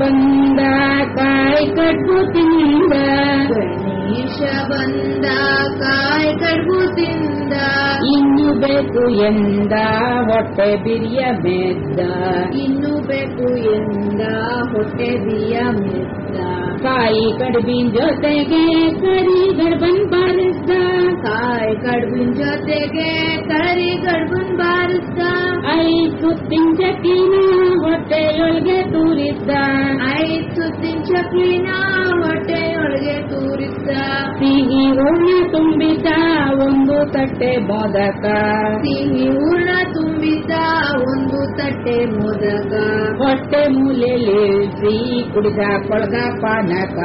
ಬಂದ ಕಾಯಿ ಕಡ್ಬು ತಿಂದ ಗಣೇಶ ಬಂದ ಕಾಯಿ ಕಡ್ಬು ತಿಂದ ಇನ್ನು ಬೇಕು ಎಂದ ಹೊಟ್ಟೆ ಬಿರಿಯ ಮೆದ್ದ ಇನ್ನು ಬೇಕು ಎಂದ ಹೊಟ್ಟೆ ಬಿಯ ಮೆದ್ದ ಕಾಯಿ ಕಡ್ಬಿನ ಜೊತೆಗೆ ಕರಿ ಗಡ್ಬನ್ ಬಾರಿಸ್ದ ಕಾಯಿ ಕಡ್ಬಿನ ಜೊತೆಗೆ ಕರಿ ಕಡ್ಬನ್ ಬಾರಿಸ್ದ ಐದು ಸುತ್ತಿನ ಚಕ್ಕಿನ ಹೊಟ್ಟೆಯೊಳಗೆ ತೂರಿದ್ದ. ಐದ್ ಸುತ್ತಿನ ಚಕ್ಲಿನ ಹೊಟ್ಟೆಯೊಳಗೆ ತೂರಿದ್ದ. ಸಿಹಿ ಹೂರ್ಣ ತುಂಬಿದ್ದ ಒಂದು ತಟ್ಟೆ ಮೊದಕ. ಸಿಹಿ ಹೂರ್ಣ ತುಂಬಿದ್ದ ಒಂದು ತಟ್ಟೆ ಮೋದಕ. ಹೊಟ್ಟೆ ಮೂಲೆಲಿಳಿಸಿ ಕುಡಿದ ಕೊಳಗ ಪಾನಕ.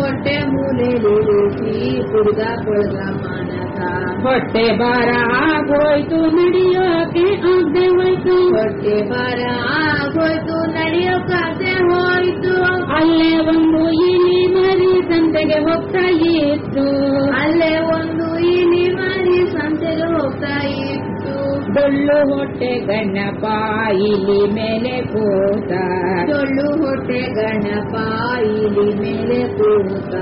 ಹೊಟ್ಟೆ ಮೂಲೆಯಲ್ಲಿ ಸಿ ಕುಡಿದ ಕೊಳಗ ಪಾನಕ. ಹೊಟ್ಟೆ ಬಾರ ಆಗೋಯ್ತು ನಡಿಯೋಕೆ ಆಗದೆ ಹೋಯ್ತು. ಹೊಟ್ಟೆ ಬಾರ ಹೋಗ್ತಾ ಇತ್ತು ಅಲ್ಲೇ ಒಂದು ಇಲಿ ಮರಿ ಸಂತೆಗೆ ಹೋಗ್ತಾ ಇತ್ತು ಡೊಳ್ಳು ಹೊಟ್ಟೆ ಗಣಪ ಇಲಿ ಮೇಲೆ ಕೂತ. ಡೊಳ್ಳು ಹೊಟ್ಟೆ ಗಣಪ ಇಲಿ ಮೇಲೆ ಕೂತ.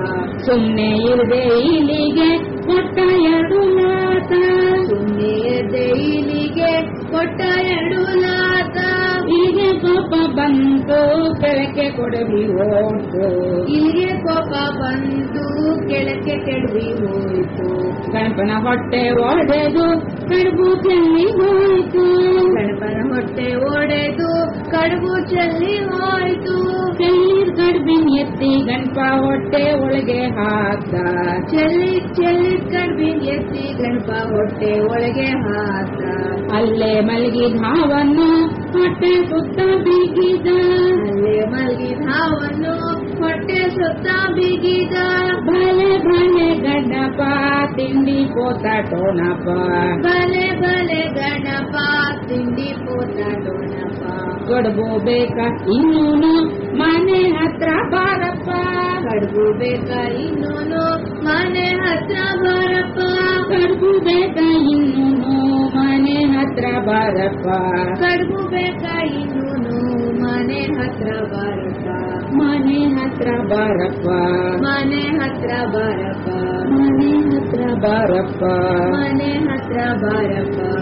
ಸುಮ್ಮನೆ ಇಲ್ಲದೆ ಇಲಿಗೆ ಕೊಟ್ಟ ಎರಡು ಮಾತ ಸುಮ್ಮನೆ ಇಲ್ಲದೆ ಇಲಿಗೆ ಕೊಟ್ಟ ಎರಡು ಬಂತು ಕೆಳಕ್ಕೆ ಕೊಡವಿ ಹೋಯ್ತು. ಇಲ್ಲಿಗೆ ಕೋಪ ಬಂತು ಕೆಳಕ್ಕೆ ಕೆಡವಿ ಹೋಯ್ತು. ಗಣಪನ ಹೊಟ್ಟೆ ಒಡೆದು ಕಡುಬು ಚೆಲ್ಲಿ ಹೋಯ್ತು. ಗಣಪನ ಹೊಟ್ಟೆ ಒಡೆದು ಕಡುಬು ಚೆಲ್ಲಿ ಹೋಯ್ತು. ಚೆಲ್ಲಿರ್ ಕಡುಬಿನ ಎತ್ತಿ ಗಣಪ ಹೊಟ್ಟೆ ಒಳಗೆ ಹಾಕ ಚೆಲ್ಲಿ ಚೆಲ್ಲಿ ಕಡ್ಬಿನ್ ಎತ್ತಿ ಗಣಪ ಹೊಟ್ಟೆ ಒಳಗೆ ಹಾಕ ಅಲ್ಲೇ ಮಲಗಿದ ಹಾವನ್ನು ಹೊಟ್ಟೆ ಸುತ್ತ ಬೀಗಿದ. ಅಲ್ಲೇ ಮಲಗಿದ ಹಾವನ್ನು ಹೊಟ್ಟೆ ಸುತ್ತ ಬಿಗಿದ. ಭಲೆ ಭಲೆ ಗಣಪ ತಿಂಡಿ ಪೋತ ಟೋನಪ್ಪ ಬಲೆ ಬಲೆ ಗಣಪ ತಿಂಡಿ ಪೋತ ಟೋನಪ್ಪ ಕಡ್ಬು ಬೇಕ ಇನ್ನೂನು ಮನೆ ಹತ್ರ ಬಾರಪ್ಪ. ಕಡ್ಬೋ ಬೇಕ ಇನ್ನೂನು ಹತ್ರ ಬಾರಪ್ಪ. ಕಡುಬು ಬೇಕ ಇನ್ನೂನು ಮನೆ ಹತ್ರ ಬರಪ್ಪ. ಮನೆ ಹತ್ರ ಬಾರಪ್ಪ. ಮನೆ ಹತ್ರ ಬರಪ್ಪ. ಮನೆ ಹತ್ರ ಬಾರಪ್ಪ. ಮನೆ ಹತ್ರ ಬರಪ್ಪ.